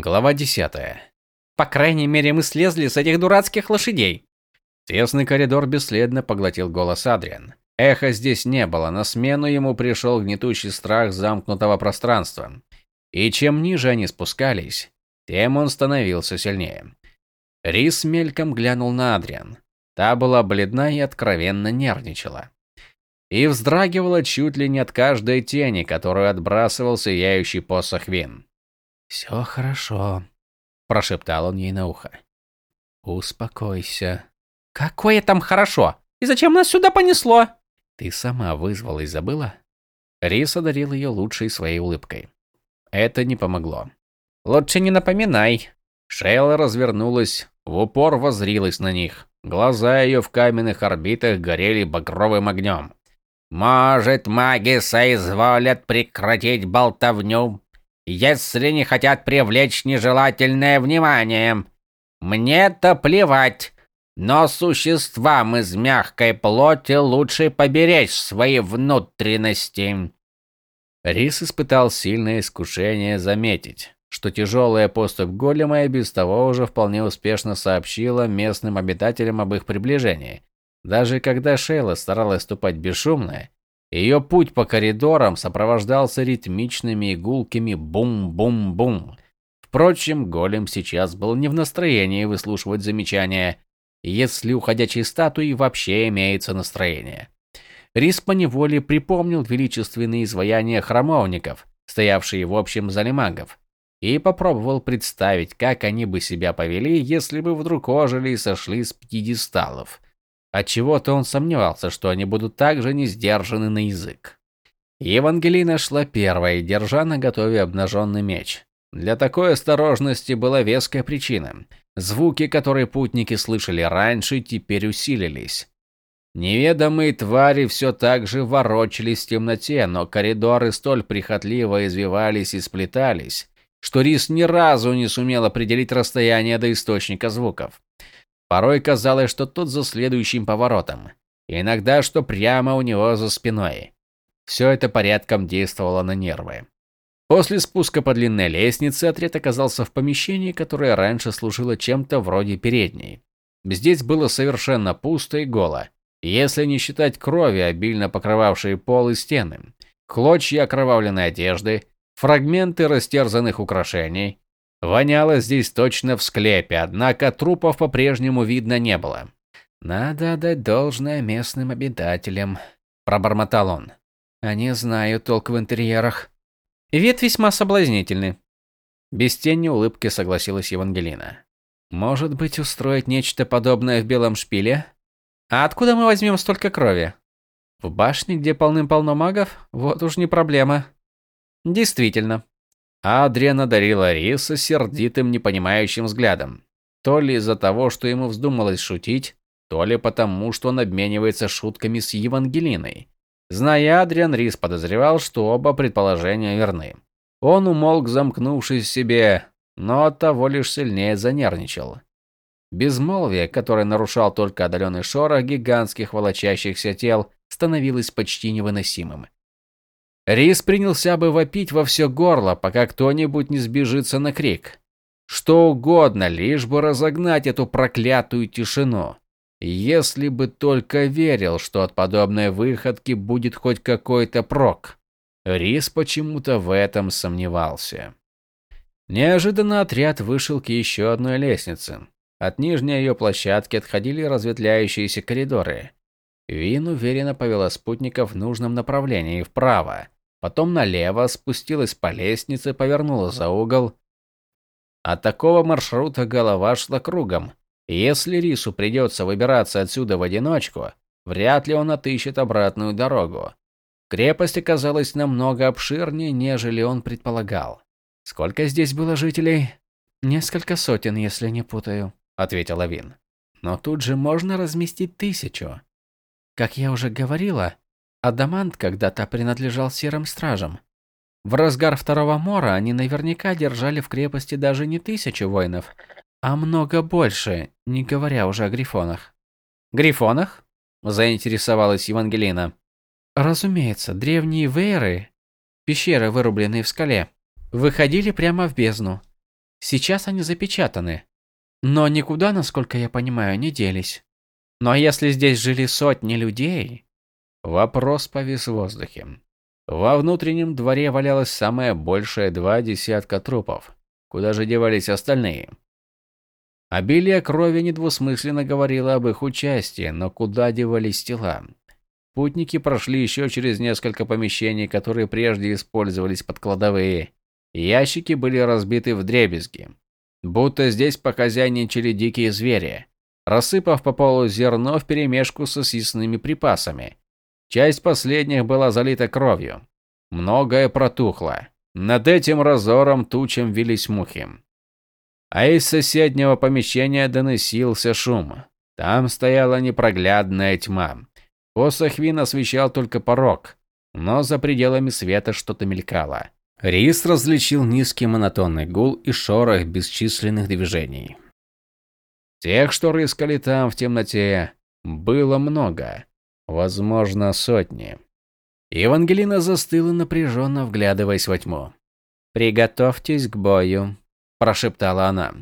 Глава 10. По крайней мере, мы слезли с этих дурацких лошадей. Тесный коридор бесследно поглотил голос Адриан. Эха здесь не было, на смену ему пришел гнетущий страх замкнутого пространства. И чем ниже они спускались, тем он становился сильнее. Рис мельком глянул на Адриан. Та была бледна и откровенно нервничала. И вздрагивала чуть ли не от каждой тени, которую отбрасывал сияющий посох Вин. «Все хорошо», – прошептал он ей на ухо. «Успокойся». «Какое там хорошо? И зачем нас сюда понесло?» «Ты сама вызвалась, забыла?» Рис одарил ее лучшей своей улыбкой. Это не помогло. «Лучше не напоминай». Шейла развернулась, в упор воззрилась на них. Глаза ее в каменных орбитах горели багровым огнем. «Может, маги соизволят прекратить болтовню, если не хотят привлечь нежелательное внимание? Мне-то плевать, но существам из мягкой плоти лучше поберечь свои внутренности». Рис испытал сильное искушение заметить, что тяжелая поступь голема и без того уже вполне успешно сообщила местным обитателям об их приближении. Даже когда Шейла старалась ступать бесшумно, ее путь по коридорам сопровождался ритмичными игулками бум-бум-бум. Впрочем, голем сейчас был не в настроении выслушивать замечания, если у ходячей статуи вообще имеется настроение. Рис поневоле припомнил величественные изваяния храмовников, стоявшие в общем зале магов, и попробовал представить, как они бы себя повели, если бы вдруг ожили и сошли с пьедесталов. Отчего-то он сомневался, что они будут так же не сдержаны на язык. Евангелина шла первой, держа на готове обнаженный меч. Для такой осторожности была веская причина. Звуки, которые путники слышали раньше, теперь усилились. Неведомые твари все так же ворочались в темноте, но коридоры столь прихотливо извивались и сплетались, что Рис ни разу не сумел определить расстояние до источника звуков. Порой казалось, что тот за следующим поворотом, иногда что прямо у него за спиной. Все это порядком действовало на нервы. После спуска по длинной лестнице отряд оказался в помещении, которое раньше служило чем-то вроде передней. Здесь было совершенно пусто и голо, если не считать крови, обильно покрывавшей пол и стены, клочья окровавленной одежды, фрагменты растерзанных украшений, Воняло здесь точно в склепе, однако трупов по-прежнему видно не было. «Надо отдать должное местным обитателям», – пробормотал он. «Они знают толк в интерьерах». «Вид весьма соблазнительный». Без тени улыбки согласилась Евангелина. «Может быть, устроить нечто подобное в Белом Шпиле? А откуда мы возьмем столько крови? В башне, где полным-полно магов? Вот уж не проблема». «Действительно», Адриан одарила Риса сердитым, непонимающим взглядом. То ли из-за того, что ему вздумалось шутить, то ли потому, что он обменивается шутками с Евангелиной. Зная Адриан, Рис подозревал, что оба предположения верны. Он умолк, замкнувшись в себе, но оттого лишь сильнее занервничал. Безмолвие, которое нарушал только отдаленный шорох гигантских волочащихся тел, становилось почти невыносимым. Рис принялся бы вопить во все горло, пока кто-нибудь не сбежится на крик. Что угодно, лишь бы разогнать эту проклятую тишину. Если бы только верил, что от подобной выходки будет хоть какой-то прок. Рис почему-то в этом сомневался. Неожиданно отряд вышел к еще одной лестнице. От нижней ее площадки отходили разветвляющиеся коридоры. Вин уверенно повела спутников в нужном направлении, вправо потом налево, спустилась по лестнице, повернула за угол. От такого маршрута голова шла кругом. Если Рису придется выбираться отсюда в одиночку, вряд ли он отыщет обратную дорогу. Крепость оказалась намного обширнее, нежели он предполагал. Сколько здесь было жителей? Несколько сотен, если не путаю, ответила Вин. Но тут же можно разместить тысячу. Как я уже говорила, Адамант когда-то принадлежал серым стражам. В разгар Второго Мора они наверняка держали в крепости даже не тысячу воинов, а много больше, не говоря уже о грифонах. «Грифонах?» – заинтересовалась Евангелина. Разумеется, древние вейры, пещеры, вырубленные в скале, выходили прямо в бездну. Сейчас они запечатаны. Но никуда, насколько я понимаю, не делись. Но если здесь жили сотни людей... Вопрос повис в воздухе. Во внутреннем дворе валялось самое большее два десятка трупов. Куда же девались остальные? Обилие крови недвусмысленно говорило об их участии, но куда девались тела? Путники прошли еще через несколько помещений, которые прежде использовались под кладовые. Ящики были разбиты в дребезги. Будто здесь похозяйничали дикие звери, рассыпав по полу зерно вперемешку со съестными припасами. Часть последних была залита кровью. Многое протухло. Над этим разором тучем вились мухи. А из соседнего помещения доносился шум. Там стояла непроглядная тьма. Посох Вин освещал только порог, но за пределами света что-то мелькало. Рис различил низкий монотонный гул и шорох бесчисленных движений. Тех, что рыскали там в темноте, было много, возможно, сотни. Евангелина застыла напряженно, вглядываясь во тьму. «Приготовьтесь к бою», – прошептала она.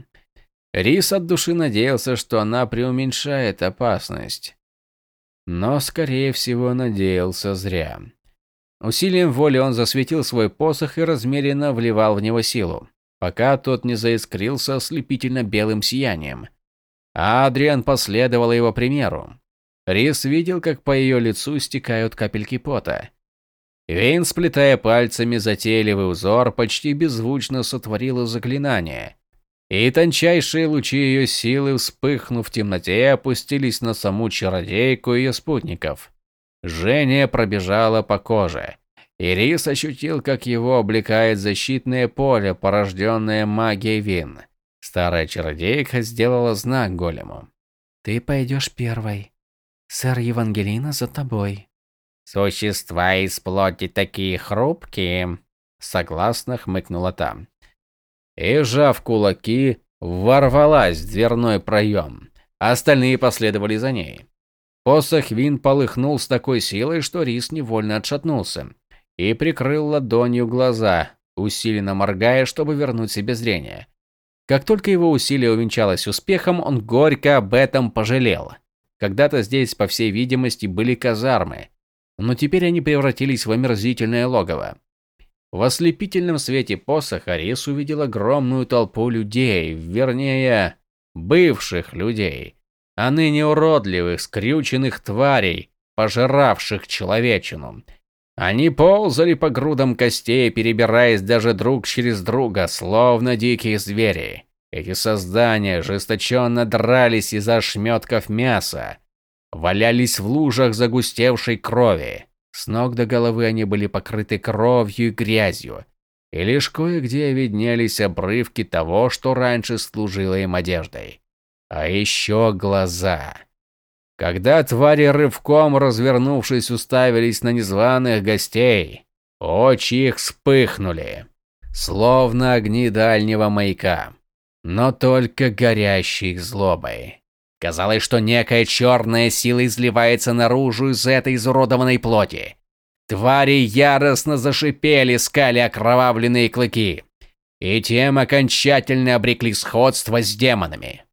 Рис от души надеялся, что она преуменьшает опасность. Но, скорее всего, надеялся зря. Усилием воли он засветил свой посох и размеренно вливал в него силу, пока тот не заискрился ослепительно белым сиянием. А Адриан последовал его примеру. Рис видел, как по ее лицу стекают капельки пота. Вейн, сплетая пальцами затейливый узор, почти беззвучно сотворила заклинание, и тончайшие лучи ее силы, вспыхнув в темноте, опустились на саму чародейку и ее спутников. Жжение пробежало по коже. Ирис ощутил, как его облекает защитное поле, порожденное магией Вин. Старая чародейка сделала знак голему. «Ты пойдешь первой. Сэр Евангелина за тобой». «Существа из плоти такие хрупкие», — согласно хмыкнула там и, сжав кулаки, ворвалась в дверной проем. Остальные последовали за ней. Посох Вин полыхнул с такой силой, что Рис невольно отшатнулся и прикрыл ладонью глаза, усиленно моргая, чтобы вернуть себе зрение. Как только его усилие увенчалось успехом, он горько об этом пожалел. Когда-то здесь, по всей видимости, были казармы, но теперь они превратились в омерзительное логово. В ослепительном свете посоха Рис увидел огромную толпу людей, вернее, бывших людей, а ныне уродливых, скрюченных тварей, пожиравших человечину. Они ползали по грудам костей, перебираясь даже друг через друга, словно дикие звери. Эти создания жесточенно дрались из-за ошметков мяса, валялись в лужах загустевшей крови. С ног до головы они были покрыты кровью и грязью, и лишь кое-где виднелись обрывки того, что раньше служило им одеждой. А еще глаза. Когда твари рывком развернувшись уставились на незваных гостей, очи их вспыхнули, словно огни дальнего маяка, но только горящих злобой. Казалось, что некая черная сила изливается наружу из этой изуродованной плоти. Твари яростно зашипели, скали окровавленные клыки, и тем окончательно обрекли сходство с демонами.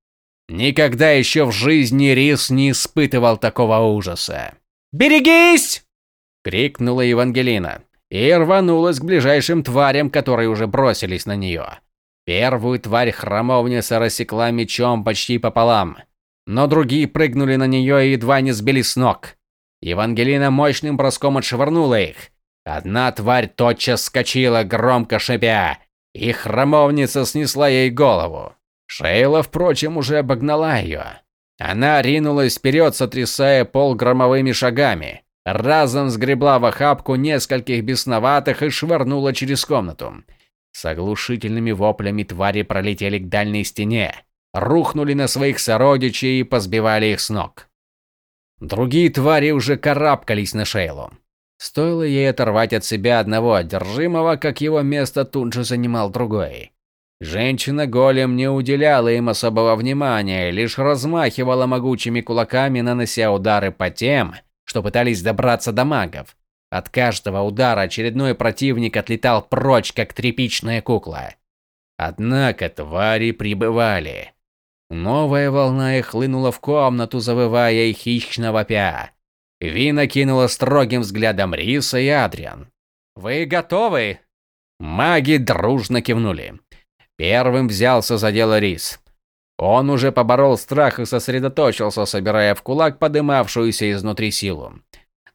Никогда еще в жизни Рис не испытывал такого ужаса. «Берегись!» — крикнула Евангелина и рванулась к ближайшим тварям, которые уже бросились на нее. Первую тварь храмовница рассекла мечом почти пополам — но другие прыгнули на нее и едва не сбили с ног. Евангелина мощным броском отшвырнула их. Одна тварь тотчас скочила, громко шипя, и храмовница снесла ей голову. Шейла, впрочем, уже обогнала ее. Она ринулась вперед, сотрясая пол громовыми шагами. Разом сгребла в охапку нескольких бесноватых и швырнула через комнату. С оглушительными воплями твари пролетели к дальней стене рухнули на своих сородичей и позбивали их с ног. Другие твари уже карабкались на Шейлу. Стоило ей оторвать от себя одного одержимого, как его место тут же занимал другой. Женщина-голем не уделяла им особого внимания, лишь размахивала могучими кулаками, нанося удары по тем, что пытались добраться до магов. От каждого удара очередной противник отлетал прочь, как тряпичная кукла. Однако твари прибывали. Новая волна их хлынула в комнату, завывая и хищно вопя. Вина кинула строгим взглядом Риса и Адриан. «Вы готовы?» Маги дружно кивнули. Первым взялся за дело Рис. Он уже поборол страх и сосредоточился, собирая в кулак подымавшуюся изнутри силу.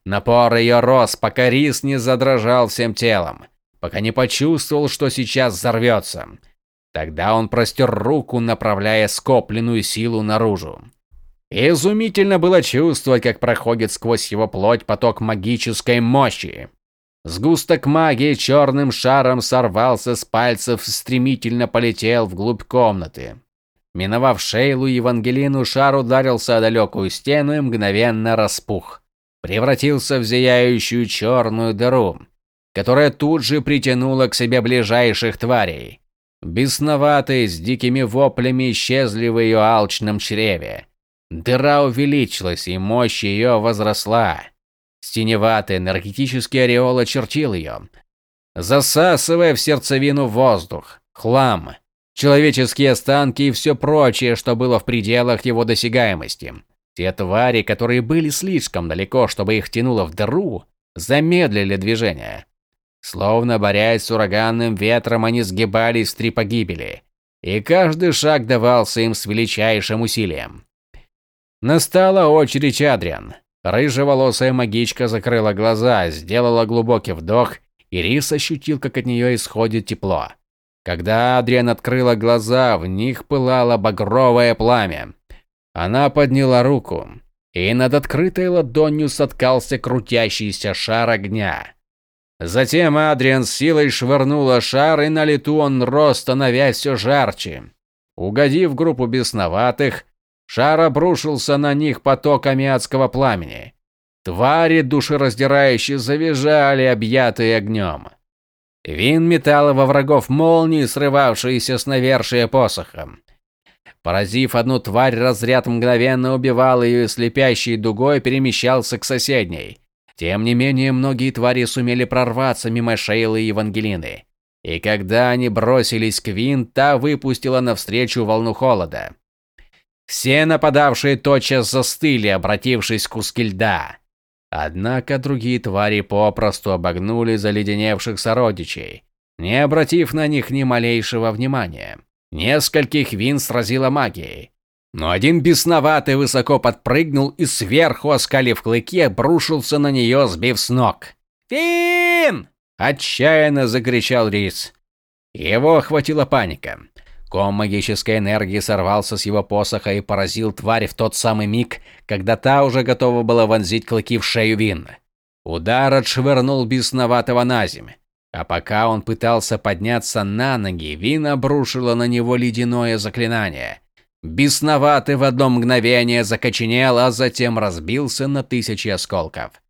Напор ее рос, пока Рис не задрожал всем телом, пока не почувствовал, что сейчас взорвется. Тогда он простер руку, направляя скопленную силу наружу. Изумительно было чувствовать, как проходит сквозь его плоть поток магической мощи. Сгусток магии черным шаром сорвался с пальцев и стремительно полетел вглубь комнаты. Миновав Шейлу Евангелину, шар ударился о далекую стену и мгновенно распух. Превратился в зияющую черную дыру, которая тут же притянула к себе ближайших тварей. Бесноватые, с дикими воплями исчезли в ее алчном чреве. Дыра увеличилась, и мощь ее возросла. Синеватый энергетический ореол очертил ее, засасывая в сердцевину воздух, хлам, человеческие останки и все прочее, что было в пределах его досягаемости. Те твари, которые были слишком далеко, чтобы их тянуло в дыру, замедлили движение. Словно борясь с ураганным ветром, они сгибались в три погибели, и каждый шаг давался им с величайшим усилием. Настала очередь Адриан. Рыжеволосая магичка закрыла глаза, сделала глубокий вдох, и Рис ощутил, как от нее исходит тепло. Когда Адриан открыла глаза, в них пылало багровое пламя. Она подняла руку, и над открытой ладонью соткался крутящийся шар огня. Затем Адриан с силой швырнула шар, и на лету он рос, становясь все жарче. Угодив группу бесноватых, шар обрушился на них потоками адского пламени. Твари душераздирающие завизжали, объятые огнем. Вин метал во врагов молнии, срывавшиеся с навершия посоха. Поразив одну тварь, разряд мгновенно убивал ее и слепящей дугой перемещался к соседней. Тем не менее, многие твари сумели прорваться мимо Шейлы и Евангелины. И когда они бросились к Вин, та выпустила навстречу волну холода. Все нападавшие тотчас застыли, обратившись к куски льда. Однако другие твари попросту обогнули заледеневших сородичей, не обратив на них ни малейшего внимания. Нескольких Вин сразила магией, но один бесноватый высоко подпрыгнул и сверху, оскалив клыки, обрушился на нее, сбив с ног. «Фин!» – отчаянно закричал Рис. Его охватила паника. Ком магической энергии сорвался с его посоха и поразил тварь в тот самый миг, когда та уже готова была вонзить клыки в шею Вин. Удар отшвырнул бесноватого на земь. А пока он пытался подняться на ноги, Вин обрушила на него ледяное заклинание – Бесноватый в одно мгновение закоченел, а затем разбился на тысячи осколков.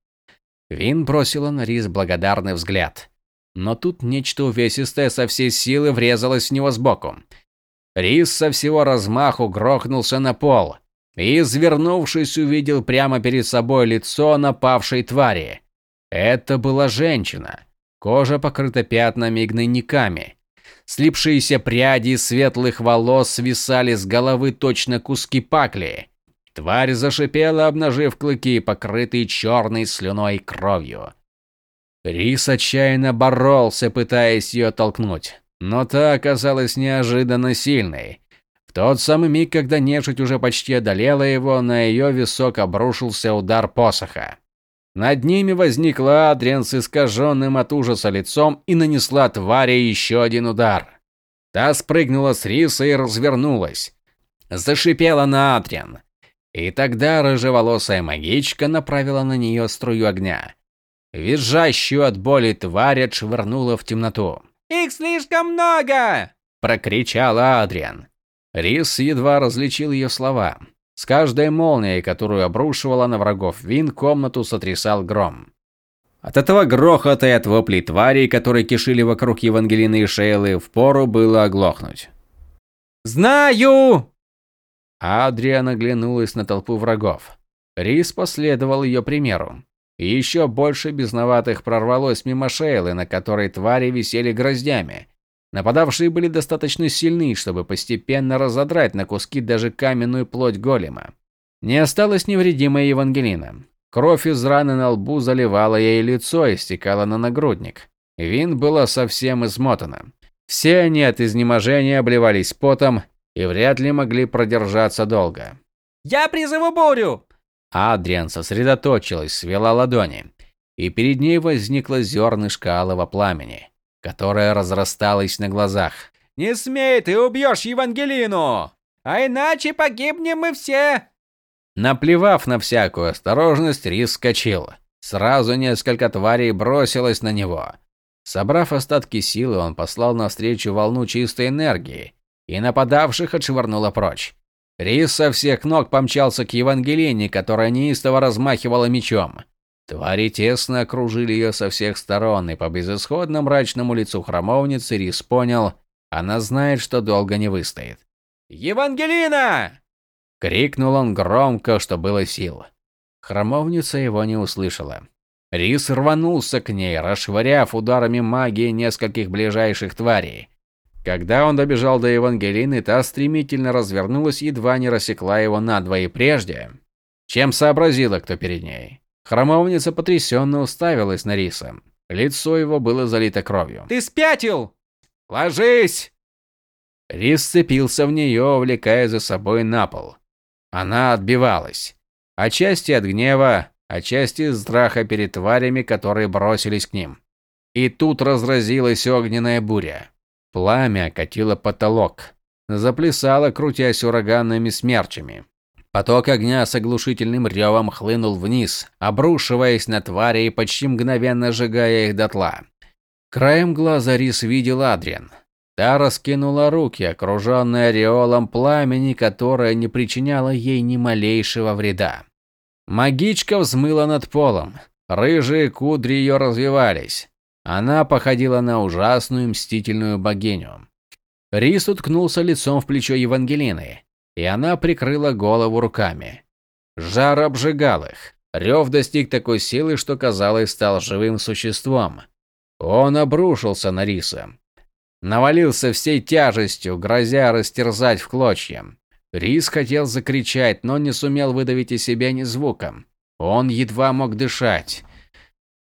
Вин бросила на Рис благодарный взгляд. Но тут нечто увесистое со всей силы врезалось в него сбоку. Рис со всего размаху грохнулся на пол и, извернувшись, увидел прямо перед собой лицо напавшей твари. Это была женщина. Кожа покрыта пятнами и гнойниками. Слипшиеся пряди светлых волос свисали с головы точно куски пакли. Тварь зашипела, обнажив клыки, покрытые черной слюной и кровью. Рис отчаянно боролся, пытаясь ее толкнуть, но та оказалась неожиданно сильной. В тот самый миг, когда нежить уже почти одолела его, на ее висок обрушился удар посоха. Над ними возникла Адриан с искаженным от ужаса лицом и нанесла твари еще один удар. Та спрыгнула с риса и развернулась. Зашипела на Адриан. И тогда рыжеволосая магичка направила на нее струю огня. Визжащую от боли тварь отшвырнула в темноту. «Их слишком много!» – прокричала Адриан. Рис едва различил ее слова. С каждой молнией, которую обрушивала на врагов Вин, комнату сотрясал гром. От этого грохота и от воплей тварей, которые кишили вокруг Евангелины и Шейлы, впору было оглохнуть. «Знаю!» Адриан оглянулась на толпу врагов. Рис последовал ее примеру. И еще больше безноватых прорвалось мимо Шейлы, на которой твари висели гроздями. Нападавшие были достаточно сильны, чтобы постепенно разодрать на куски даже каменную плоть голема. Не осталось невредимой Евангелина. Кровь из раны на лбу заливала ей лицо и стекала на нагрудник. Вин была совсем измотана. Все они от изнеможения обливались потом и вряд ли могли продержаться долго. «Я призову бурю!» Адриан сосредоточилась, свела ладони, и перед ней возникло зернышко алого пламени, которое разрасталось на глазах. «Не смей, ты убьешь Евангелину! А иначе погибнем мы все!» Наплевав на всякую осторожность, Рис скочил. Сразу несколько тварей бросилось на него. Собрав остатки силы, он послал навстречу волну чистой энергии, и нападавших отшвырнуло прочь. Рис со всех ног помчался к Евангелине, которая неистово размахивала мечом. Твари тесно окружили ее со всех сторон, и по безысходно мрачному лицу храмовницы Рис понял, она знает, что долго не выстоит. «Евангелина!» – крикнул он громко, что было сил. Храмовница его не услышала. Рис рванулся к ней, расшвыряв ударами магии нескольких ближайших тварей. Когда он добежал до Евангелины, та стремительно развернулась едва не рассекла его надвое прежде, чем сообразила, кто перед ней. Хромовница потрясенно уставилась на Риса. Лицо его было залито кровью. «Ты спятил!» «Ложись!» Рис сцепился в нее, увлекая за собой на пол. Она отбивалась. Отчасти от гнева, отчасти из страха перед тварями, которые бросились к ним. И тут разразилась огненная буря. Пламя окатило потолок, заплясало, крутясь ураганными смерчами. Поток огня с оглушительным ревом хлынул вниз, обрушиваясь на твари и почти мгновенно сжигая их дотла. Краем глаза Рис видел Адриан. Та раскинула руки, окруженная ореолом пламени, которое не причиняло ей ни малейшего вреда. Магичка взмыла над полом. Рыжие кудри ее развивались. Она походила на ужасную мстительную богиню. Рис уткнулся лицом в плечо Евангелины, и она прикрыла голову руками. Жар обжигал их. Рев достиг такой силы, что, казалось, стал живым существом. Он обрушился на Риса. Навалился всей тяжестью, грозя растерзать в клочья. Рис хотел закричать, но не сумел выдавить из себя ни звука. Он едва мог дышать.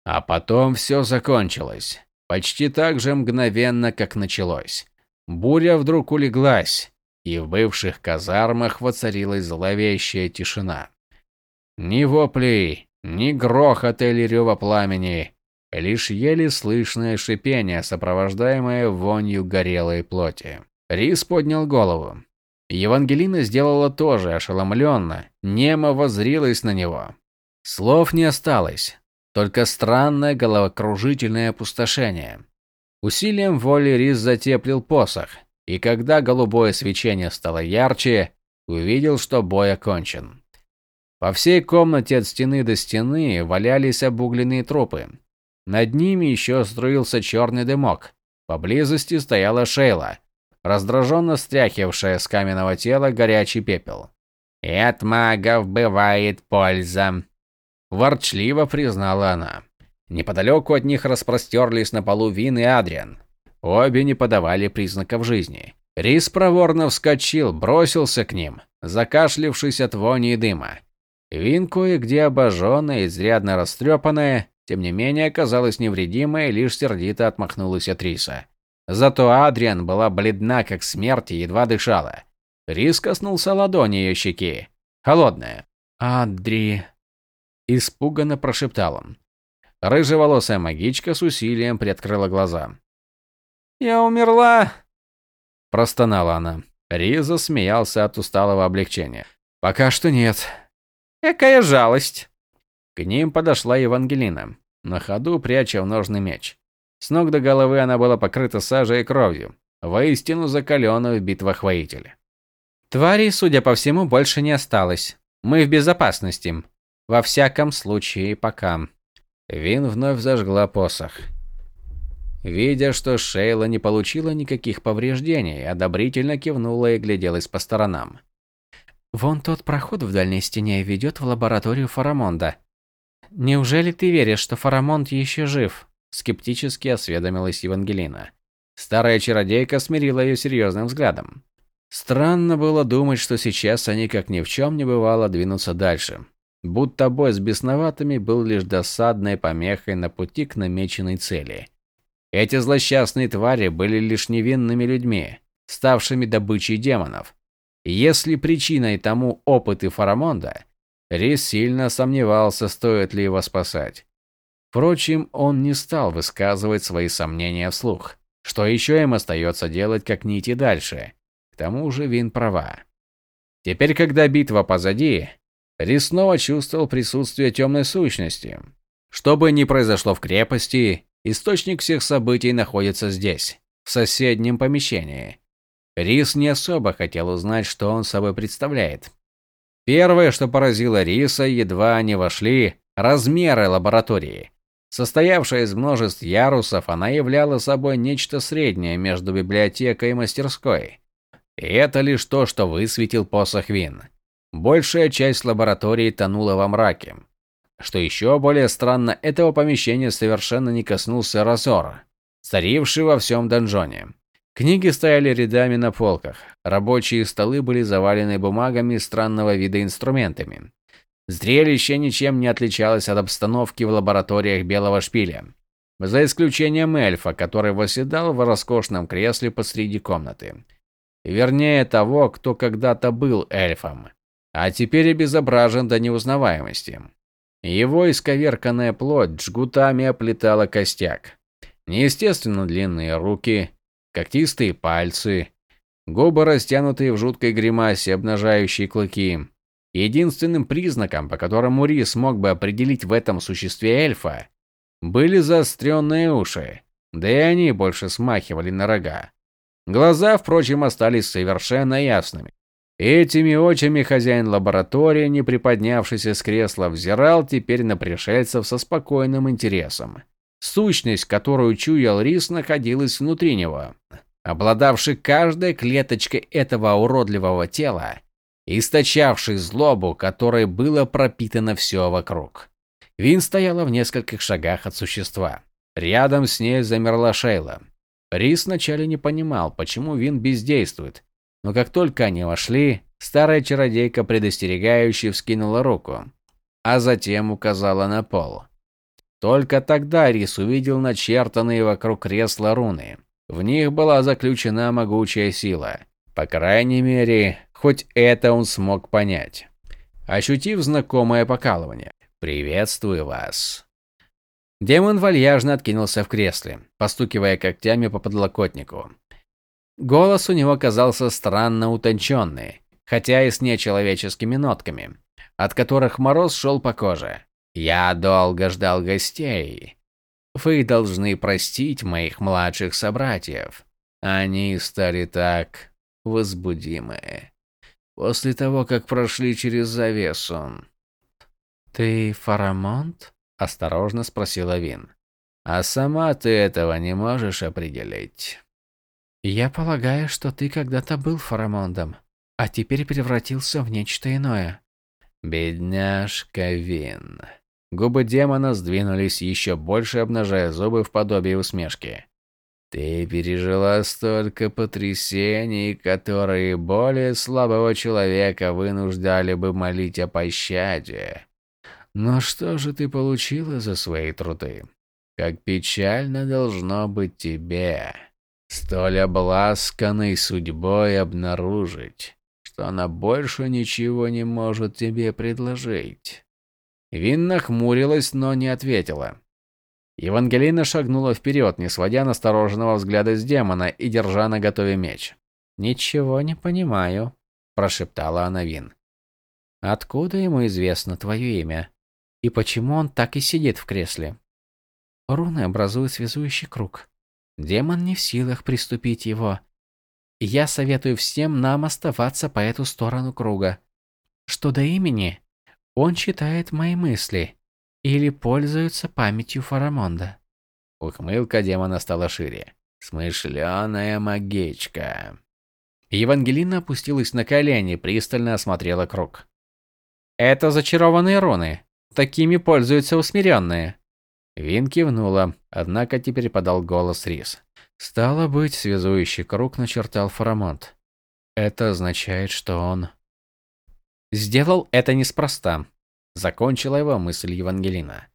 А потом все закончилось. Почти так же мгновенно, как началось. Буря вдруг улеглась, и в бывших казармах воцарилась зловещая тишина. Ни воплей, ни грохота или рева пламени, лишь еле слышное шипение, сопровождаемое вонью горелой плоти. Рис поднял голову. Евангелина сделала то же, ошеломленно, немо воззрилась на него. Слов не осталось, только странное головокружительное опустошение. Усилием воли Рис затеплил посох, и когда голубое свечение стало ярче, увидел, что бой окончен. По всей комнате от стены до стены валялись обугленные трупы. Над ними еще струился черный дымок. Поблизости стояла Шейла, раздраженно стряхивавшая с каменного тела горячий пепел. «И от магов бывает польза», ворчливо признала она. Неподалеку от них распростерлись на полу Вин и Адриан. Обе не подавали признаков жизни. Рис проворно вскочил, бросился к ним, закашлившись от вони и дыма. Вин кое-где обожженная, изрядно растрепанная, тем не менее оказалась невредимой и лишь сердито отмахнулась от Риса. Зато Адриан была бледна, как смерть, и едва дышала. Рис коснулся ладони ее щеки. Холодная. «Адри...» Испуганно прошептал он. Рыжеволосая магичка с усилием приоткрыла глаза. «Я умерла!» Простонала она. Риза смеялся от усталого облегчения. «Пока что нет». «Какая жалость!» К ним подошла Евангелина, на ходу пряча в ножный меч. С ног до головы она была покрыта сажей и кровью. Воистину закаленную в битвах воителя. Тварей, судя по всему, больше не осталось. Мы в безопасности. Во всяком случае, пока. Вин вновь зажгла посох. Видя, что Шейла не получила никаких повреждений, одобрительно кивнула и гляделась по сторонам. «Вон тот проход в дальней стене ведет в лабораторию Фарамонда. Неужели ты веришь, что Фарамонд еще жив?» Скептически осведомилась Евангелина. Старая чародейка смирила ее серьезным взглядом. Странно было думать, что сейчас они как ни в чем не бывало двинутся дальше. Будто бой с бесноватыми был лишь досадной помехой на пути к намеченной цели. Эти злосчастные твари были лишь невинными людьми, ставшими добычей демонов. Если причиной тому опыты Фарамонда, Рис сильно сомневался, стоит ли его спасать. Впрочем, он не стал высказывать свои сомнения вслух. Что еще им остается делать, как не идти дальше? К тому же Вин права. Теперь, когда битва позади, Рис снова чувствовал присутствие темной сущности. Что бы ни произошло в крепости, источник всех событий находится здесь, в соседнем помещении. Рис не особо хотел узнать, что он собой представляет. Первое, что поразило Риса, едва они вошли, размеры лаборатории. Состоявшая из множеств ярусов, она являла собой нечто среднее между библиотекой и мастерской. И это лишь то, что высветил посох Вин. Большая часть лаборатории тонула во мраке. Что еще более странно, этого помещения совершенно не коснулся Разор, царивший во всем донжоне. Книги стояли рядами на полках. Рабочие столы были завалены бумагами странного вида инструментами. Зрелище ничем не отличалось от обстановки в лабораториях Белого Шпиля. За исключением эльфа, который восседал в роскошном кресле посреди комнаты. Вернее, того, кто когда-то был эльфом, а теперь обезображен до неузнаваемости. Его исковерканная плоть жгутами оплетала костяк. Неестественно длинные руки, когтистые пальцы, губы растянутые в жуткой гримасе, обнажающие клыки. Единственным признаком, по которому Ри смог бы определить в этом существе эльфа, были заостренные уши, да и они больше смахивали на рога. Глаза, впрочем, остались совершенно ясными. Этими очами хозяин лаборатории, не приподнявшись из кресла, взирал теперь на пришельцев со спокойным интересом. Сущность, которую чуял Рис, находилась внутри него, обладавший каждой клеточкой этого уродливого тела, источавший злобу, которой было пропитано все вокруг. Вин стояла в нескольких шагах от существа. Рядом с ней замерла Шейла. Рис вначале не понимал, почему Вин бездействует, но как только они вошли, старая чародейка предостерегающе вскинула руку, а затем указала на пол. Только тогда Рис увидел начертанные вокруг кресла руны. В них была заключена могучая сила. По крайней мере, хоть это он смог понять. Ощутив знакомое покалывание. «Приветствую вас». Демон вальяжно откинулся в кресле, постукивая когтями по подлокотнику. Голос у него казался странно утонченный, хотя и с нечеловеческими нотками, от которых мороз шел по коже. Я долго ждал гостей. Вы должны простить моих младших собратьев. Они стали так возбудимы. После того, как прошли через завесу. «Ты Фарамонт?» – осторожно спросила Вин. «А сама ты этого не можешь определить». «Я полагаю, что ты когда-то был Фарамондом, а теперь превратился в нечто иное». «Бедняжка Вин», Губы демона сдвинулись еще больше, обнажая зубы в подобии усмешки. Ты пережила столько потрясений, которые более слабого человека вынуждали бы молить о пощаде. Но что же ты получила за свои труды? Как печально должно быть тебе, столь обласканной судьбой обнаружить, что она больше ничего не может тебе предложить. Вин нахмурилась, но не ответила. Евангелина шагнула вперед, не сводя настороженного взгляда с демона и держа на готове меч. «Ничего не понимаю», – прошептала она Вин. «Откуда ему известно твое имя? И почему он так и сидит в кресле?» Руны образуют связующий круг. Демон не в силах приступить его. Я советую всем нам оставаться по эту сторону круга. Что до имени, он читает мои мысли или пользуется памятью Фарамонда. Ухмылка демона стала шире. Смышленая магичка. Евангелина опустилась на колени, пристально осмотрела круг. Это зачарованные руны. Такими пользуются усмиренные. Вин кивнула, однако теперь подал голос Рис. Стало быть, связующий круг начертал Фарамонт. Это означает, что он... Сделал это неспроста. Закончила его мысль Евангелина.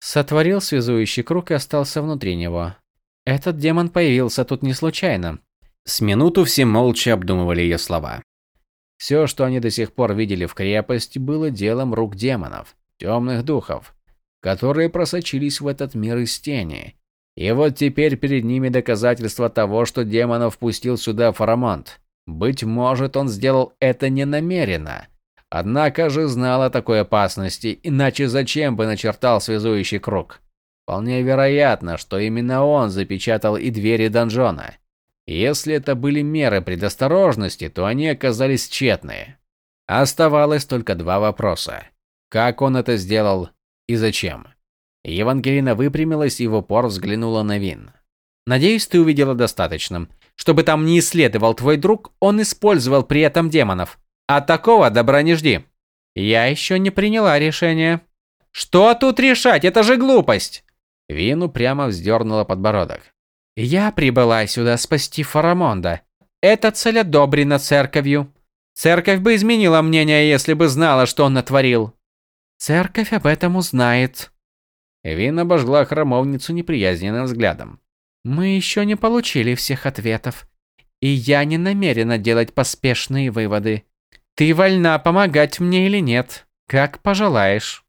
Сотворил связующий круг и остался внутри него. Этот демон появился тут не случайно. С минуту все молча обдумывали ее слова. Все, что они до сих пор видели в крепости, было делом рук демонов, темных духов, которые просочились в этот мир из тени. И вот теперь перед ними доказательство того, что демонов впустил сюда Фарамонт. Быть может, он сделал это не намеренно. Однако же знал о такой опасности, иначе зачем бы начертал связующий круг? Вполне вероятно, что именно он запечатал и двери донжона. Если это были меры предосторожности, то они оказались тщетные. Оставалось только два вопроса. Как он это сделал и зачем? Евангелина выпрямилась и в упор взглянула на Вин. «Надеюсь, ты увидела достаточно. Чтобы там не исследовал твой друг, он использовал при этом демонов. А такого добра не жди. Я еще не приняла решение. Что тут решать? Это же глупость. Вину прямо вздернула подбородок. Я прибыла сюда спасти Фарамонда. Эта цель одобрена церковью. Церковь бы изменила мнение, если бы знала, что он натворил. Церковь об этом узнает. Вин обожгла храмовницу неприязненным взглядом. Мы еще не получили всех ответов. И я не намерена делать поспешные выводы. Ты вольна помогать мне или нет, как пожелаешь.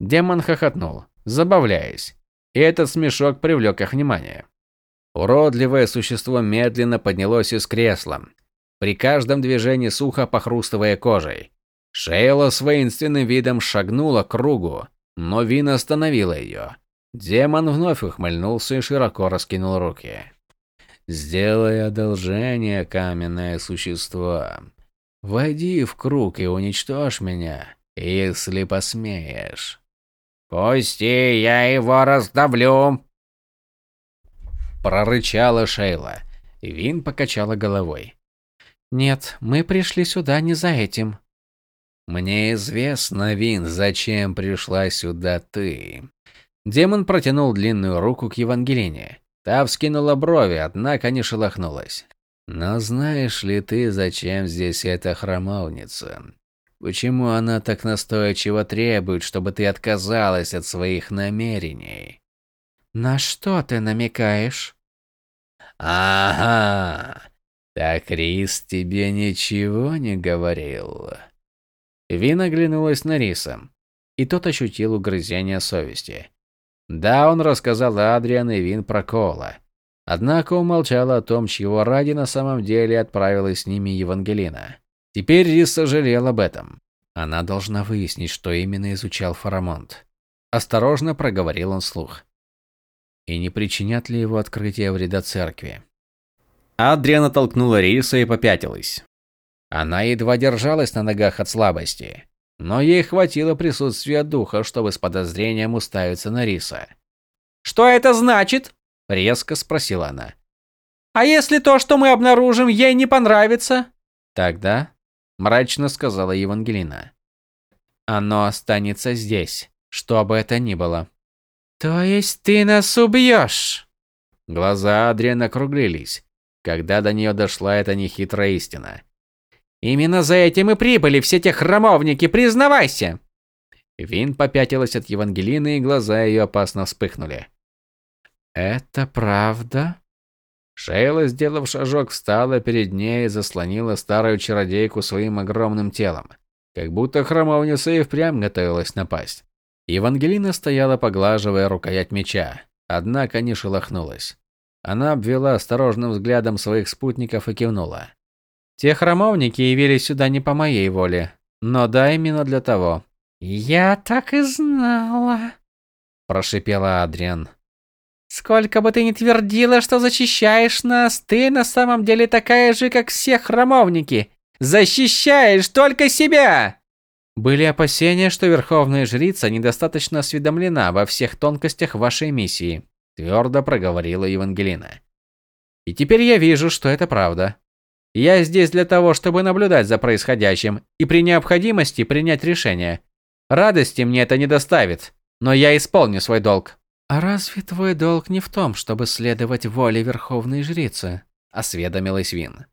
Демон хохотнул, забавляясь, и этот смешок привлек их внимание. Уродливое существо медленно поднялось из кресла, при каждом движении сухо похрустывая кожей. Шейла с воинственным видом шагнула к кругу, но Вин остановила ее. Демон вновь ухмыльнулся и широко раскинул руки. «Сделай одолжение, каменное существо. Войди в круг и уничтожь меня, если посмеешь. Пусти, я его раздавлю. Прорычала Шейла. Вин покачала головой. Нет, мы пришли сюда не за этим. Мне известно, Вин, зачем пришла сюда ты. Демон протянул длинную руку к Евангелине. Та вскинула брови, однако не шелохнулась. Но знаешь ли ты, зачем здесь эта храмовница? Почему она так настойчиво требует, чтобы ты отказалась от своих намерений? На что ты намекаешь? Ага. Так Рис тебе ничего не говорил. Вин оглянулась на Риса, и тот ощутил угрызение совести. Да, он рассказал Адриан и Вин про Кола. Однако умолчала о том, чего ради на самом деле отправилась с ними Евангелина. Теперь Рис сожалел об этом. Она должна выяснить, что именно изучал Фарамонт. Осторожно проговорил он слух. И не причинят ли его открытие вреда церкви? Адриана толкнула Риса и попятилась. Она едва держалась на ногах от слабости, но ей хватило присутствия духа, чтобы с подозрением уставиться на Риса. «Что это значит?» – резко спросила она. «А если то, что мы обнаружим, ей не понравится?» «Тогда», – мрачно сказала Евангелина, – «оно останется здесь, что бы это ни было». «То есть ты нас убьешь?» Глаза Адриана округлились, когда до нее дошла эта нехитрая истина. «Именно за этим и прибыли все те храмовники, признавайся!» Вин попятилась от Евангелины, и глаза ее опасно вспыхнули. «Это правда?» Шейла, сделав шажок, встала перед ней и заслонила старую чародейку своим огромным телом, как будто храмовница и впрямь готовилась напасть. Евангелина стояла, поглаживая рукоять меча, однако не шелохнулась. Она обвела осторожным взглядом своих спутников и кивнула. «Те храмовники явились сюда не по моей воле, но да именно для того». «Я так и знала», – прошипела Адриан. Сколько бы ты ни твердила, что защищаешь нас, ты на самом деле такая же, как все храмовники. Защищаешь только себя. Были опасения, что верховная жрица недостаточно осведомлена во всех тонкостях вашей миссии, твердо проговорила Евангелина. И теперь я вижу, что это правда. Я здесь для того, чтобы наблюдать за происходящим и при необходимости принять решение. Радости мне это не доставит, но я исполню свой долг. «А разве твой долг не в том, чтобы следовать воле Верховной Жрицы?» – осведомилась Вин.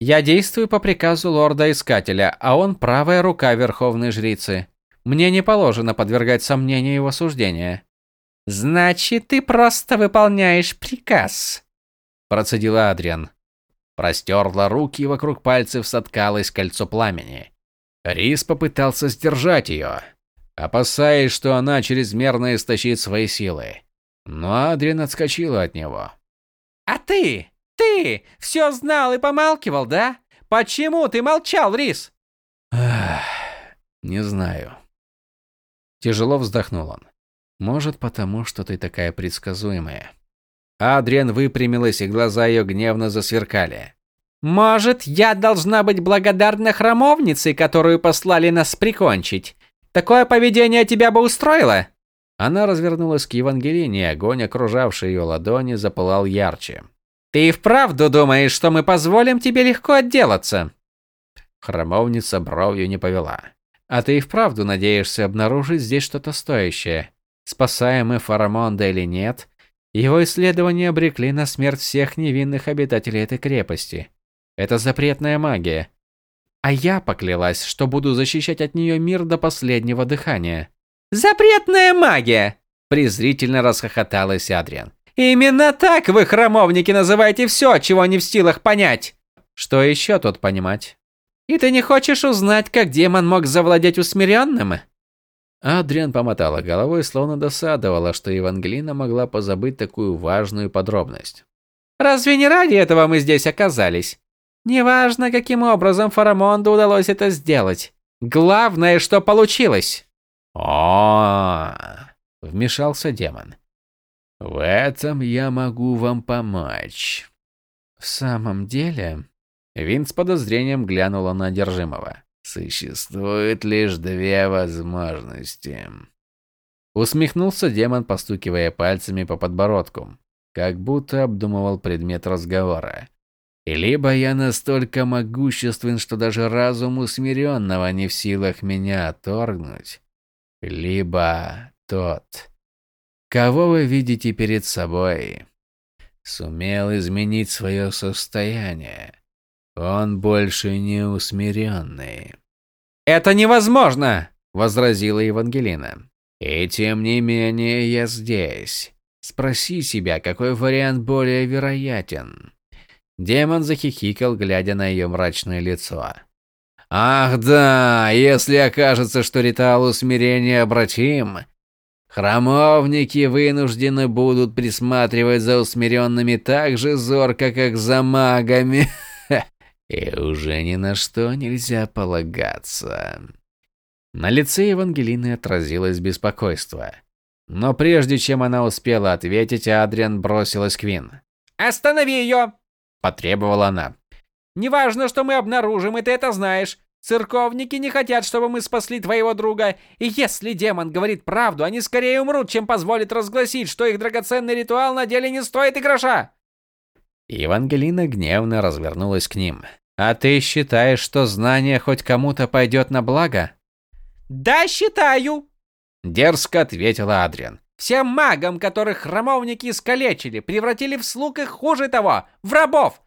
«Я действую по приказу лорда-искателя, а он правая рука Верховной Жрицы. Мне не положено подвергать сомнению его суждения». «Значит, ты просто выполняешь приказ», – процедила Адриан. Простерла руки, и вокруг пальцев соткалось кольцо пламени. Рис попытался сдержать ее, опасаясь, что она чрезмерно истощит свои силы. Но Адриан отскочила от него. «А ты? Ты все знал и помалкивал, да? Почему ты молчал, Рис?» Ах, «Не знаю». Тяжело вздохнул он. «Может, потому, что ты такая предсказуемая». Адриан выпрямилась, и глаза ее гневно засверкали. «Может, я должна быть благодарна храмовнице, которую послали нас прикончить? Такое поведение тебя бы устроило?» Она развернулась к Евангелине, и огонь, окружавший ее ладони, запылал ярче. «Ты и вправду думаешь, что мы позволим тебе легко отделаться?» Храмовница бровью не повела. «А ты и вправду надеешься обнаружить здесь что-то стоящее? Спасаем мы Фарамонда или нет?» Его исследования обрекли на смерть всех невинных обитателей этой крепости. Это запретная магия. А я поклялась, что буду защищать от нее мир до последнего дыхания. «Запретная магия!» – презрительно расхохоталась Адриан. «Именно так вы, храмовники, называете все, чего не в силах понять!» «Что еще тут понимать?» «И ты не хочешь узнать, как демон мог завладеть усмиренным?» Адриан помотала головой, словно досадовала, что Евангелина могла позабыть такую важную подробность. «Разве не ради этого мы здесь оказались? Неважно, каким образом Фарамонду удалось это сделать. Главное, что получилось!» О, вмешался демон. В этом я могу вам помочь. В самом деле, Вин с подозрением глянула на одержимого. Существует лишь две возможности. Усмехнулся демон, постукивая пальцами по подбородку, как будто обдумывал предмет разговора. Либо я настолько могуществен, что даже разум усмиренного не в силах меня отторгнуть, либо тот, кого вы видите перед собой, сумел изменить свое состояние. Он больше не усмиренный. «Это невозможно!» – возразила Евангелина. «И тем не менее я здесь. Спроси себя, какой вариант более вероятен». Демон захихикал, глядя на ее мрачное лицо. «Ах да, если окажется, что ритуал усмирения обратим, храмовники вынуждены будут присматривать за усмиренными так же зорко, как за магами». И уже ни на что нельзя полагаться. На лице Евангелины отразилось беспокойство. Но прежде чем она успела ответить, Адриан бросилась к Вин. «Останови ее!» – потребовала она. «Неважно, что мы обнаружим, и ты это знаешь. Церковники не хотят, чтобы мы спасли твоего друга. И если демон говорит правду, они скорее умрут, чем позволят разгласить, что их драгоценный ритуал на деле не стоит и гроша. Евангелина гневно развернулась к ним. «А ты считаешь, что знание хоть кому-то пойдет на благо?» «Да, считаю!» Дерзко ответила Адриан. «Всем магам, которых храмовники искалечили, превратили в слуг и хуже того, в рабов!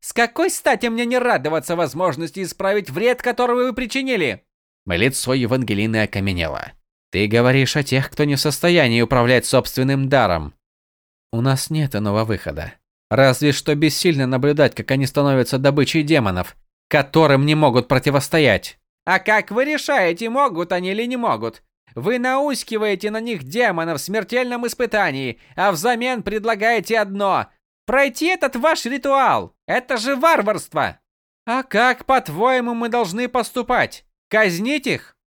С какой стати мне не радоваться возможности исправить вред, который вы причинили?» Лицо Евангелины окаменело. «Ты говоришь о тех, кто не в состоянии управлять собственным даром. У нас нет иного выхода. Разве что бессильно наблюдать, как они становятся добычей демонов, которым не могут противостоять. А как вы решаете, могут они или не могут? Вы наускиваете на них демонов в смертельном испытании, а взамен предлагаете одно – пройти этот ваш ритуал. Это же варварство! А как, по-твоему, мы должны поступать? Казнить их?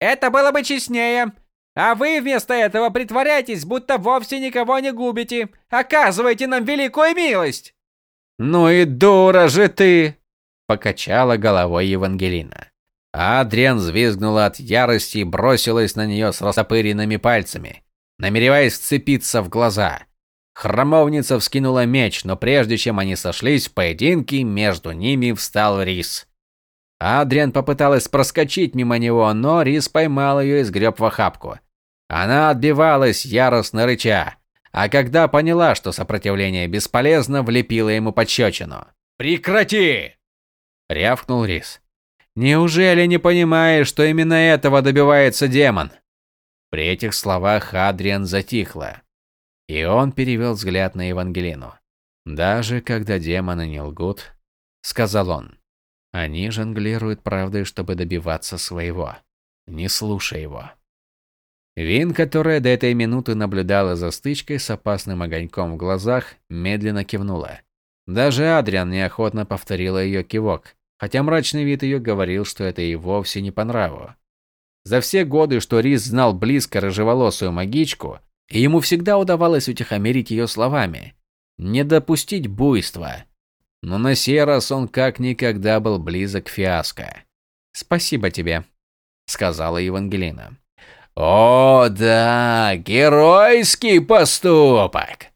Это было бы честнее. А вы вместо этого притворяетесь, будто вовсе никого не губите. Оказываете нам великую милость. Ну и дура же ты, покачала головой Евангелина. Адриан взвизгнула от ярости и бросилась на нее с растопыренными пальцами, намереваясь вцепиться в глаза. Хромовница вскинула меч, но прежде чем они сошлись в поединке, между ними встал Рис. Адриан попыталась проскочить мимо него, но Рис поймал ее и сгреб в охапку. Она отбивалась, яростно рыча, а когда поняла, что сопротивление бесполезно, влепила ему пощечину. «Прекрати!» – рявкнул Рис. «Неужели не понимаешь, что именно этого добивается демон?» При этих словах Адриан затихла, и он перевел взгляд на Евангелину. «Даже когда демоны не лгут», — сказал он, — «они жонглируют правдой, чтобы добиваться своего. Не слушай его». Вин, которая до этой минуты наблюдала за стычкой с опасным огоньком в глазах, медленно кивнула. Даже Адриан неохотно повторила ее кивок, хотя мрачный вид ее говорил, что это и вовсе не по нраву. За все годы, что Рис знал близко рыжеволосую магичку, ему всегда удавалось утихомирить ее словами, не допустить буйства. Но на сей раз он как никогда был близок к фиаско. «Спасибо тебе», — сказала Евангелина. «О, да, геройский поступок!»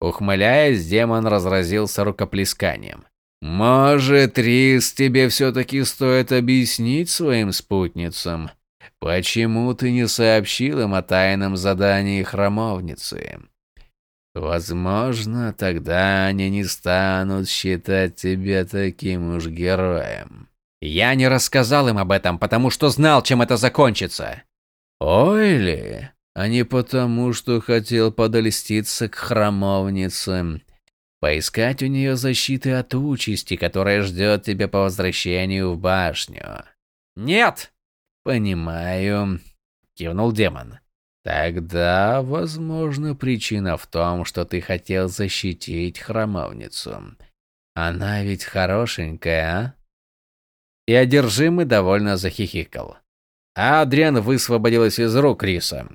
Ухмыляясь, демон разразился рукоплесканием. «Может, Рис, тебе все-таки стоит объяснить своим спутницам, почему ты не сообщил им о тайном задании храмовницы? Возможно, тогда они не станут считать тебя таким уж героем». «Я не рассказал им об этом, потому что знал, чем это закончится», Ой ли, а не потому, что хотел подольститься к храмовнице, поискать у нее защиты от участи, которая ждет тебя по возвращению в башню. Нет! Понимаю, кивнул демон. Тогда, возможно, причина в том, что ты хотел защитить храмовницу. Она ведь хорошенькая, а? И одержимый довольно захихикал Адриан высвободилась из рук Риса.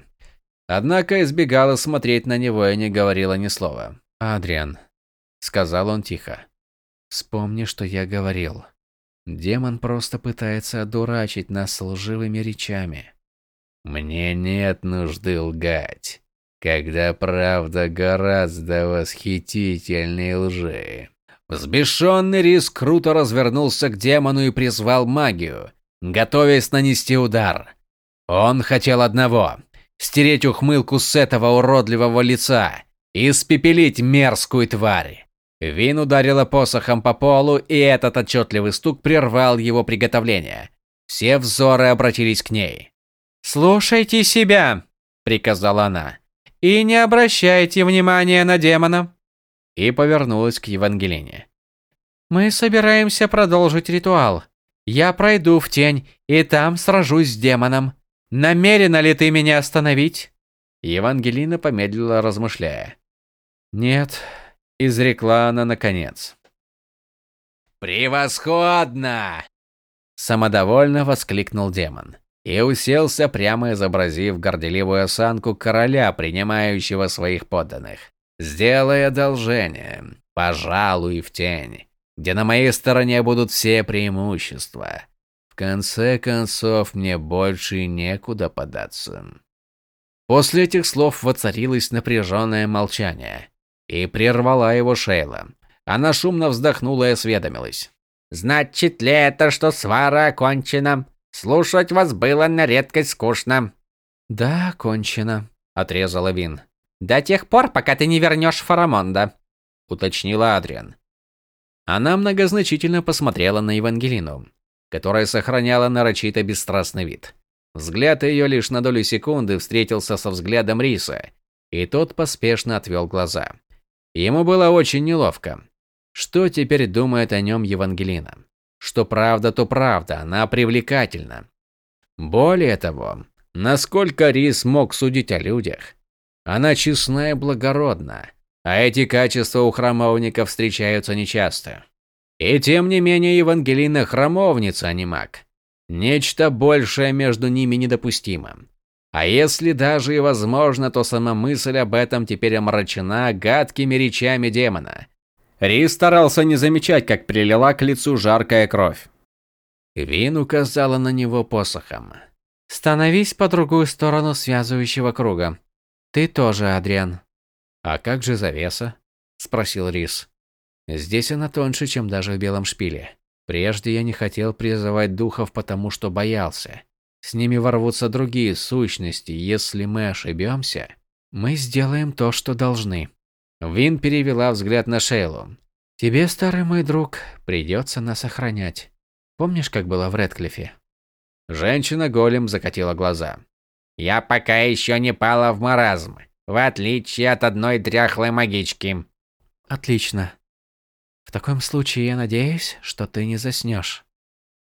Однако избегала смотреть на него и не говорила ни слова. «Адриан», — сказал он тихо, — «вспомни, что я говорил. Демон просто пытается одурачить нас лживыми речами». «Мне нет нужды лгать, когда правда гораздо восхитительнее лжи». Взбешенный Рис круто развернулся к демону и призвал магию, готовясь нанести удар. Он хотел одного – стереть ухмылку с этого уродливого лица испепелить мерзкую тварь. Вин ударила посохом по полу, и этот отчетливый стук прервал его приготовление. Все взоры обратились к ней. «Слушайте себя», – приказала она, – «и не обращайте внимания на демона». И повернулась к Евангелине. «Мы собираемся продолжить ритуал. Я пройду в тень и там сражусь с демоном. Намерена ли ты меня остановить? Евангелина помедлила, размышляя. Нет, изрекла она наконец. Превосходно! Самодовольно воскликнул демон и уселся прямо изобразив горделивую осанку короля, принимающего своих подданных. Сделай одолжение, пожалуй, в тень где на моей стороне будут все преимущества. В конце концов, мне больше некуда податься. После этих слов воцарилось напряженное молчание. И прервала его Шейла. Она шумно вздохнула и осведомилась. «Значит ли это, что свара окончена? Слушать вас было на редкость скучно». «Да, окончена», — отрезала Вин. «До тех пор, пока ты не вернешь Фарамонда», — уточнила Адриан. Она многозначительно посмотрела на Евангелину, которая сохраняла нарочито бесстрастный вид. Взгляд ее лишь на долю секунды встретился со взглядом Риса, и тот поспешно отвел глаза. Ему было очень неловко. Что теперь думает о нем Евангелина? Что правда, то правда, она привлекательна. Более того, насколько Рис мог судить о людях? Она честна и благородна, а эти качества у храмовников встречаются нечасто. И тем не менее Евангелина храмовница, а не маг. Нечто большее между ними недопустимо. А если даже и возможно, то сама мысль об этом теперь омрачена гадкими речами демона. Рис старался не замечать, как прилила к лицу жаркая кровь. Вин указала на него посохом. «Становись по другую сторону связывающего круга. Ты тоже, Адриан». «А как же завеса?» – спросил Рис. «Здесь она тоньше, чем даже в белом шпиле. Прежде я не хотел призывать духов, потому что боялся. С ними ворвутся другие сущности. Если мы ошибемся, мы сделаем то, что должны. Вин перевела взгляд на Шейлу. Тебе, старый мой друг, придется нас охранять. Помнишь, как было в Редклифе? Женщина-голем закатила глаза. Я пока еще не пала в маразм, в отличие от одной дряхлой магички. Отлично. В таком случае я надеюсь, что ты не заснешь.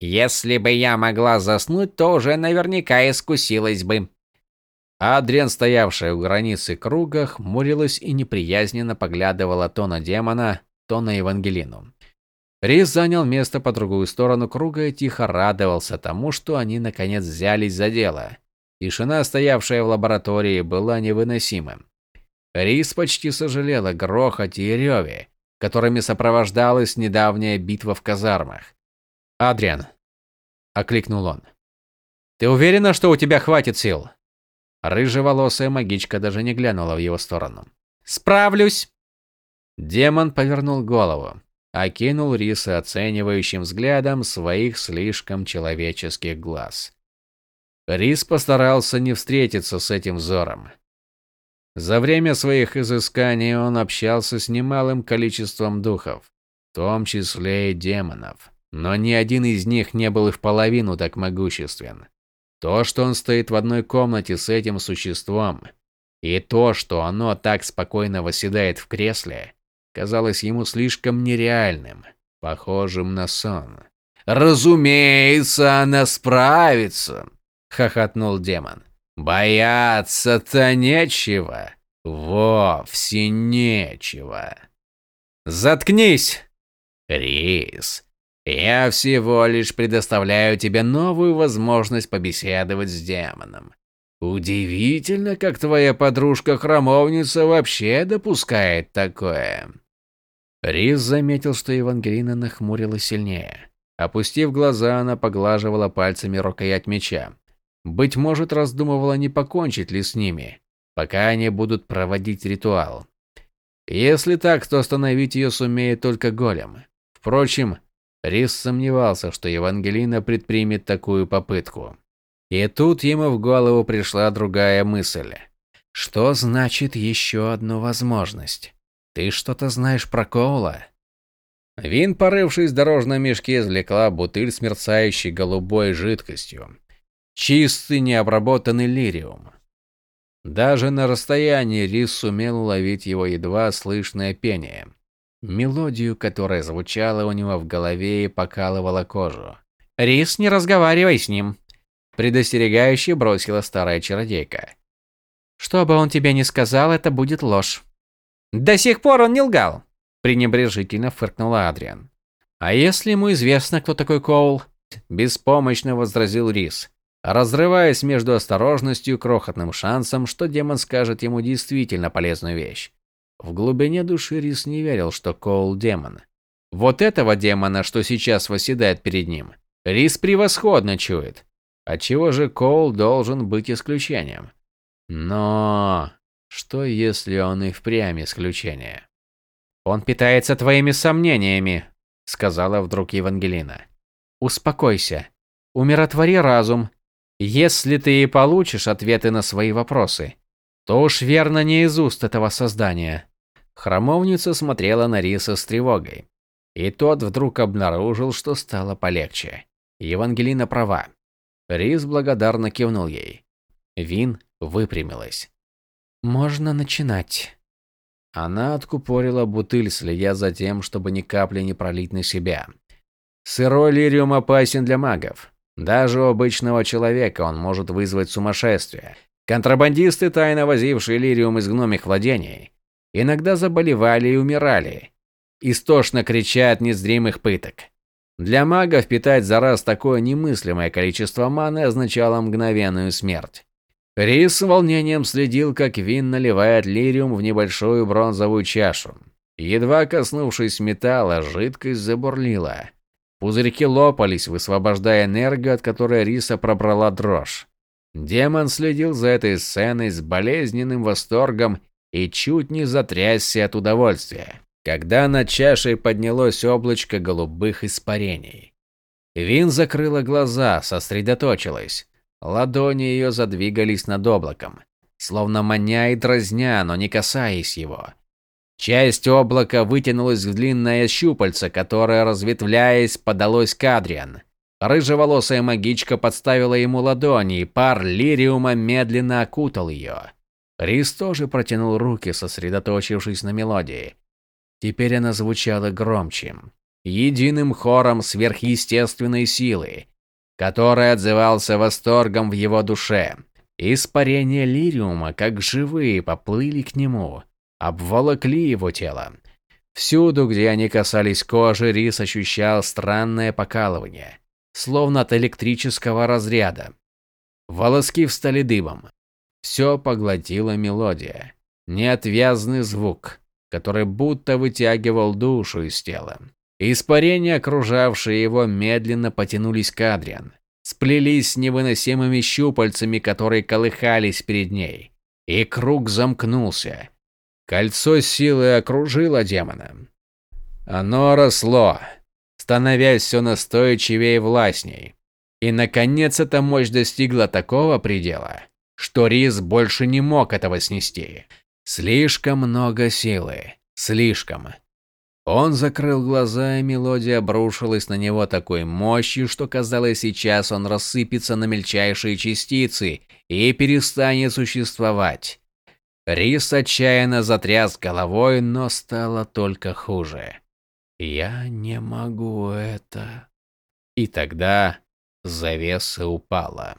Если бы я могла заснуть, то уже наверняка искусилась бы. Адриан, стоявшая у границы круга, хмурилась и неприязненно поглядывала то на демона, то на Евангелину. Рис занял место по другую сторону круга и тихо радовался тому, что они наконец взялись за дело. Тишина, стоявшая в лаборатории, была невыносимым. Рис почти сожалел о грохоте и реве, которыми сопровождалась недавняя битва в казармах. «Адриан!» – окликнул он. «Ты уверена, что у тебя хватит сил?» Рыжеволосая магичка даже не глянула в его сторону. «Справлюсь!» Демон повернул голову, окинул Риса оценивающим взглядом своих слишком человеческих глаз. Рис постарался не встретиться с этим взором. За время своих изысканий он общался с немалым количеством духов, в том числе и демонов, но ни один из них не был и в половину так могуществен. То, что он стоит в одной комнате с этим существом, и то, что оно так спокойно восседает в кресле, казалось ему слишком нереальным, похожим на сон. «Разумеется, она справится!» – хохотнул демон. Бояться-то нечего. Вовсе нечего. Заткнись, Рис. Я всего лишь предоставляю тебе новую возможность побеседовать с демоном. Удивительно, как твоя подружка-храмовница вообще допускает такое. Рис заметил, что Евангелина нахмурилась сильнее. Опустив глаза, она поглаживала пальцами рукоять меча. Быть может, раздумывала, не покончить ли с ними, пока они будут проводить ритуал. Если так, то остановить ее сумеет только голем. Впрочем, Рис сомневался, что Евангелина предпримет такую попытку. И тут ему в голову пришла другая мысль. Что значит еще одну возможность? Ты что-то знаешь про Коула? Вин, порывшись в дорожном мешке, извлекла бутыль с мерцающей голубой жидкостью. Чистый необработанный лириум. Даже на расстоянии Рис сумел уловить его едва слышное пение. Мелодию, которая звучала у него в голове и покалывала кожу. «Рис, не разговаривай с ним!» Предостерегающе бросила старая чародейка. «Что бы он тебе ни сказал, это будет ложь». «До сих пор он не лгал!» Пренебрежительно фыркнула Адриан. «А если ему известно, кто такой Коул?» Беспомощно возразил Рис разрываясь между осторожностью и крохотным шансом, что демон скажет ему действительно полезную вещь. В глубине души Рис не верил, что Коул демон. Вот этого демона, что сейчас восседает перед ним, Рис превосходно чует. Отчего же Коул должен быть исключением? Но что если он и впрямь исключение? Он питается твоими сомнениями, сказала вдруг Евангелина. Успокойся. Умиротвори разум если ты и получишь ответы на свои вопросы, то уж верно не из уст этого создания. Храмовница смотрела на Риса с тревогой. И тот вдруг обнаружил, что стало полегче. Евангелина права. Рис благодарно кивнул ей. Вин выпрямилась. «Можно начинать». Она откупорила бутыль, следя за тем, чтобы ни капли не пролить на себя. Сырой лириум опасен для магов. Даже у обычного человека он может вызвать сумасшествие. Контрабандисты, тайно возившие лириум из гномих владений, иногда заболевали и умирали, истошно крича от незримых пыток. Для мага впитать за раз такое немыслимое количество маны означало мгновенную смерть. Рис с волнением следил, как Вин наливает лириум в небольшую бронзовую чашу. Едва коснувшись металла, жидкость забурлила. Пузырьки лопались, высвобождая энергию, от которой Риса пробрала дрожь. Демон следил за этой сценой с болезненным восторгом и чуть не затрясся от удовольствия, когда над чашей поднялось облачко голубых испарений. Вин закрыла глаза, сосредоточилась. Ладони ее задвигались над облаком, словно маня и дразня, но не касаясь его. Часть облака вытянулась в длинное щупальце, которое, разветвляясь, подалось к Адриан. Рыжеволосая магичка подставила ему ладони, и пар лириума медленно окутал ее. Рис тоже протянул руки, сосредоточившись на мелодии. Теперь она звучала громче, единым хором сверхъестественной силы, который отзывался восторгом в его душе. Испарения лириума, как живые, поплыли к нему, обволокли его тело. Всюду, где они касались кожи, Рис ощущал странное покалывание, словно от электрического разряда. Волоски встали дыбом. Все поглотила мелодия, неотвязный звук, который будто вытягивал душу из тела. Испарения, окружавшие его, медленно потянулись к Адриан, сплелись с невыносимыми щупальцами, которые колыхались перед ней. И круг замкнулся. Кольцо силы окружило демона. Оно росло, становясь все настойчивее и властней. И, наконец, эта мощь достигла такого предела, что Рис больше не мог этого снести. Слишком много силы. Слишком. Он закрыл глаза, и мелодия обрушилась на него такой мощью, что казалось, сейчас он рассыпется на мельчайшие частицы и перестанет существовать. Рис отчаянно затряс головой, но стало только хуже. «Я не могу это...» И тогда завеса упала.